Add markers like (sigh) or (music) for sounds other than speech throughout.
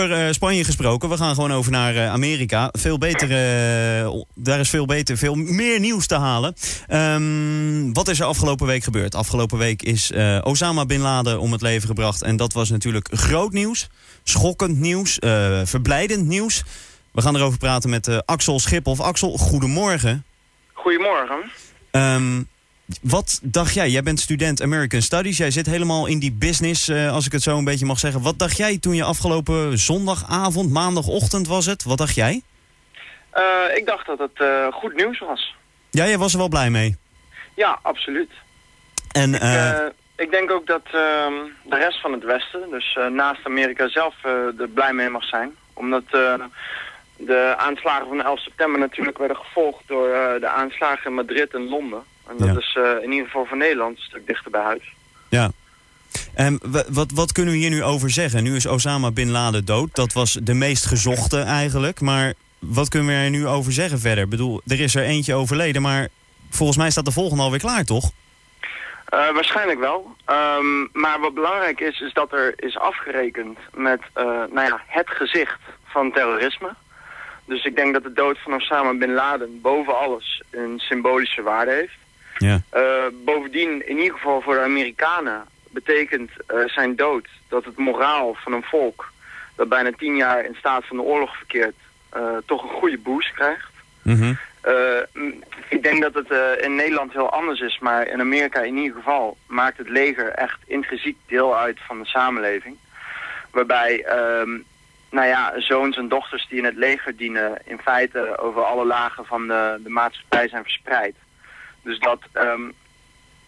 over eh, Spanje gesproken. We gaan gewoon over naar eh, Amerika. Veel beter, eh, daar is veel beter, veel meer nieuws te halen. Ehm, wat is er afgelopen week gebeurd? Afgelopen week is Osama Bin Laden om het leven gebracht. En dat was natuurlijk groot nieuws. Schokkend nieuws. verblijdend nieuws. We gaan erover praten met Axel Schiphoff. Axel, goedemorgen. Goedemorgen. Ehm, wat dacht jij? Jij bent student American Studies. Jij zit helemaal in die business, eh, als ik het zo een beetje mag zeggen. Wat dacht jij toen je afgelopen zondagavond, maandagochtend was het? Wat dacht jij? Eh, ik dacht dat het eh, goed nieuws was. Ja, jij was er wel blij mee. Ja, absoluut. En, Ik, ik denk ook dat ehm, de rest van het Westen, dus naast Amerika zelf, er blij mee mag zijn. Omdat de aanslagen van 11 september natuurlijk werden gevolgd door de aanslagen in Madrid en Londen. En dat Ja. is eh, in ieder geval voor Nederland een stuk dichter bij huis. ja. En wa- wat, wat kunnen we hier nu over zeggen? Nu is Osama Bin Laden dood. Dat was de meest gezochte eigenlijk. Maar wat kunnen we er nu over zeggen verder? Ik bedoel, er is er eentje overleden, maar volgens mij staat de volgende alweer klaar, toch? Eh, waarschijnlijk wel. Ehm, maar wat belangrijk is, is dat er is afgerekend met eh, nou ja, het gezicht van terrorisme. Dus ik denk dat de dood van Osama Bin Laden boven alles een symbolische waarde heeft. Ja. Eh, bovendien, in ieder geval voor de Amerikanen, betekent eh, zijn dood dat het moraal van een volk dat bijna tien jaar in staat van de oorlog verkeert, eh, toch een goede boost krijgt. Mhm. Ik denk dat het in Nederland heel anders is, maar in Amerika in ieder geval maakt het leger echt intrinsiek deel uit van de samenleving. Waarbij, ehm, nou ja, zoons en dochters die in het leger dienen in feite over alle lagen van de, de maatschappij zijn verspreid. Dus dat ehm,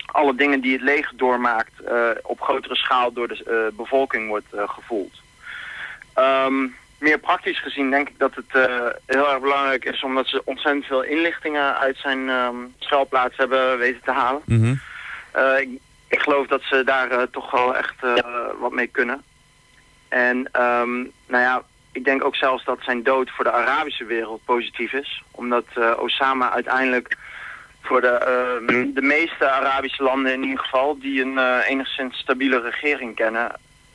alle dingen die het leger doormaakt eh, op grotere schaal door de eh, bevolking wordt eh, gevoeld. Ehm, meer praktisch gezien denk ik dat het eh, heel erg belangrijk is omdat ze ontzettend veel inlichtingen uit zijn ehm schuilplaats hebben weten te halen. Mhm. Eh, ik, ik geloof dat ze daar toch wel echt eh, wat mee kunnen. En ehm, nou ja, ik denk ook zelfs dat zijn dood voor de Arabische wereld positief is. Omdat eh, Osama uiteindelijk voor de, eh, de meeste Arabische landen in ieder geval... die een eh, enigszins stabiele regering kennen...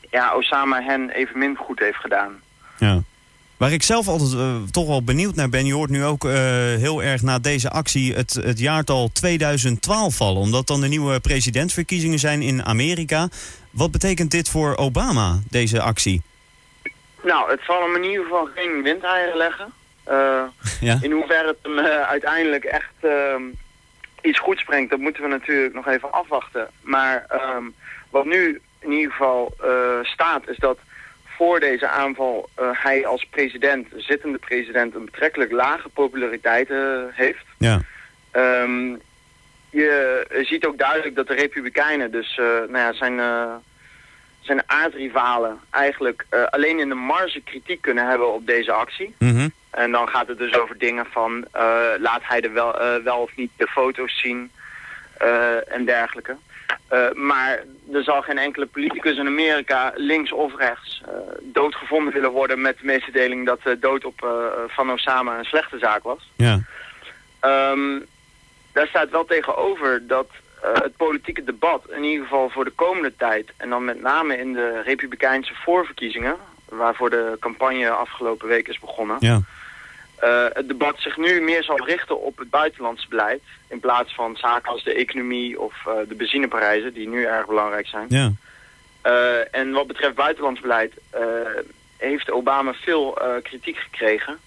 ja, Osama hen evenmin goed heeft gedaan. Ja. Waar ik zelf altijd eh, toch wel benieuwd naar ben, je hoort nu ook heel erg na deze actie het, het jaartal 2012 vallen. Omdat dan de nieuwe presidentsverkiezingen zijn in Amerika. Wat betekent dit voor Obama, deze actie? Nou, het zal hem in ieder geval geen windeieren leggen. (laughs) Ja? In hoeverre het hem uiteindelijk echt ehm, iets goeds brengt, dat moeten we natuurlijk nog even afwachten. Maar ehm, wat nu in ieder geval eh, staat, is dat voor deze aanval eh, hij als president, zittende president, een betrekkelijk lage populariteit eh, heeft. Ja. Ehm, je ziet ook duidelijk dat de Republikeinen, dus nou ja, zijn, zijn aardrivalen, eigenlijk alleen in de marge kritiek kunnen hebben op deze actie. Mhm. En dan gaat het dus over dingen van eh, laat hij er wel, eh, wel of niet de foto's zien eh, en dergelijke. Maar er zal geen enkele politicus in Amerika, links of rechts, doodgevonden willen worden met de mededeling dat de dood op, van Osama een slechte zaak was. Ja. Ehm, daar staat wel tegenover dat het politieke debat, in ieder geval voor de komende tijd, en dan met name in de republikeinse voorverkiezingen, waarvoor de campagne afgelopen week is begonnen, Ja. eh, het debat zich nu meer zal richten op het buitenlandse beleid, in plaats van zaken als de economie of eh, de benzineprijzen, die nu erg belangrijk zijn. Ja. Eh, en wat betreft buitenlands beleid heeft Obama veel kritiek gekregen.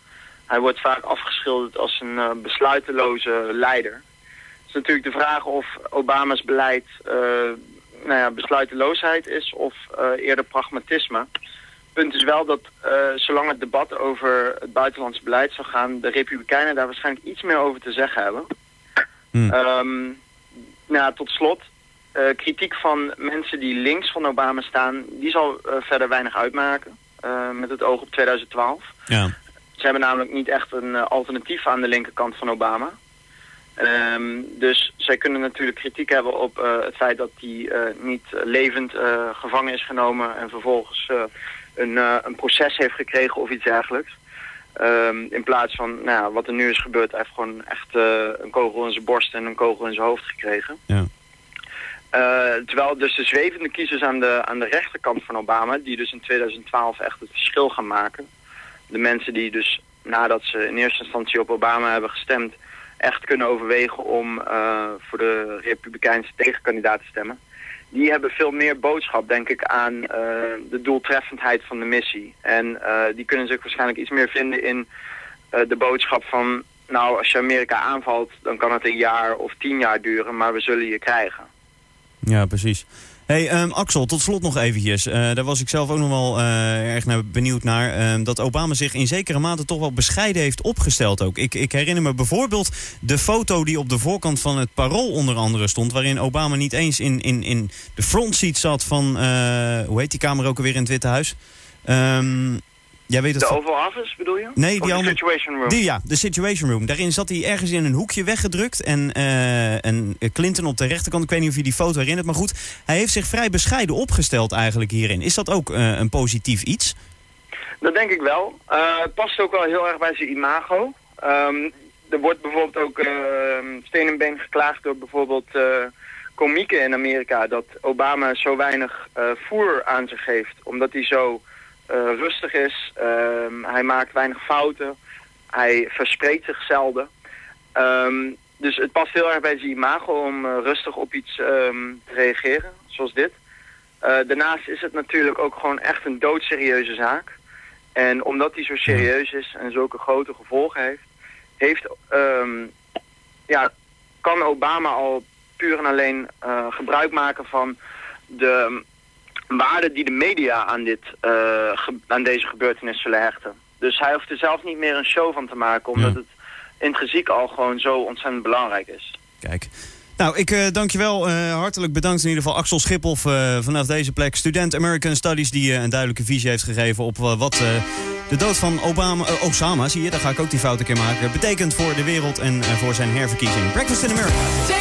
Hij wordt vaak afgeschilderd als een besluiteloze leider. Het is natuurlijk de vraag of Obama's beleid nou ja, besluiteloosheid is of eerder pragmatisme. Punt is wel dat eh, zolang het debat over het buitenlands beleid zal gaan... de Republikeinen daar waarschijnlijk iets meer over te zeggen hebben. Hm. Ehm, nou, tot slot, eh, kritiek van mensen die links van Obama staan, die zal eh, verder weinig uitmaken met het oog op 2012. Ja. Ze hebben namelijk niet echt een alternatief aan de linkerkant van Obama. Ehm, dus zij kunnen natuurlijk kritiek hebben op eh, het feit dat hij eh, niet levend eh, gevangen is genomen en vervolgens een, een proces heeft gekregen of iets dergelijks. Ehm, in plaats van nou ja, wat er nu is gebeurd, hij heeft gewoon echt een kogel in zijn borst en een kogel in zijn hoofd gekregen. Ja. terwijl dus de zwevende kiezers aan de, aan de rechterkant van Obama, die dus in 2012 echt het verschil gaan maken. De mensen die dus nadat ze in eerste instantie op Obama hebben gestemd, echt kunnen overwegen om voor de republikeinse tegenkandidaat te stemmen die hebben veel meer boodschap, denk ik, aan uh, de doeltreffendheid van de missie. En uh, die kunnen zich waarschijnlijk iets meer vinden in de boodschap van... nou, als je Amerika aanvalt, dan kan het een jaar of tien jaar duren, maar we zullen je krijgen. Ja, precies. Hey, um, Axel, tot slot nog eventjes. Uh, daar was ik zelf ook nog wel uh, erg naar benieuwd naar. Uh, dat Obama zich in zekere mate toch wel bescheiden heeft opgesteld ook. Ik, ik, herinner me bijvoorbeeld de foto die op de voorkant van het Parool onder andere stond... waarin Obama niet eens in, in, in de frontseat zat van... hoe heet die kamer ook alweer in het Witte Huis? Um, Jij weet het de Oval Office bedoel je? Nee, die de Situation Room. Die, ja, de Situation Room. Daarin zat hij ergens in een hoekje weggedrukt. En, uh, en Clinton op de rechterkant, ik weet niet of je die foto herinnert. Maar goed, hij heeft zich vrij bescheiden opgesteld eigenlijk hierin. Is dat ook uh, een positief iets? Dat denk ik wel. Uh, het past ook wel heel erg bij zijn imago. Um, er wordt bijvoorbeeld ook steen en been geklaagd door bijvoorbeeld komieken in Amerika... dat Obama zo weinig voer aan zich geeft. Omdat hij zo rustig is. Um, hij maakt weinig fouten. Hij verspreekt zich zelden. Um, dus het past heel erg bij zijn imago om uh, rustig op iets um, te reageren, zoals dit. Uh, daarnaast is het natuurlijk ook gewoon echt een doodserieuze zaak. En omdat hij zo serieus is en zulke grote gevolgen heeft, heeft ja, kan Obama al puur en alleen gebruik maken van de waarde die de media aan, dit, uh, aan deze gebeurtenis zullen hechten. Dus hij hoeft er zelf niet meer een show van te maken, omdat het intrinsiek al gewoon zo ontzettend belangrijk is. Kijk. Nou, ik uh, dank je wel. Uh, hartelijk bedankt in ieder geval Axel Schiphoff uh, vanaf deze plek. Student American Studies die een duidelijke visie heeft gegeven op wat de dood van Obama, Osama, zie je, daar ga ik ook die fout een keer maken, betekent voor de wereld en voor zijn herverkiezing. Breakfast in America.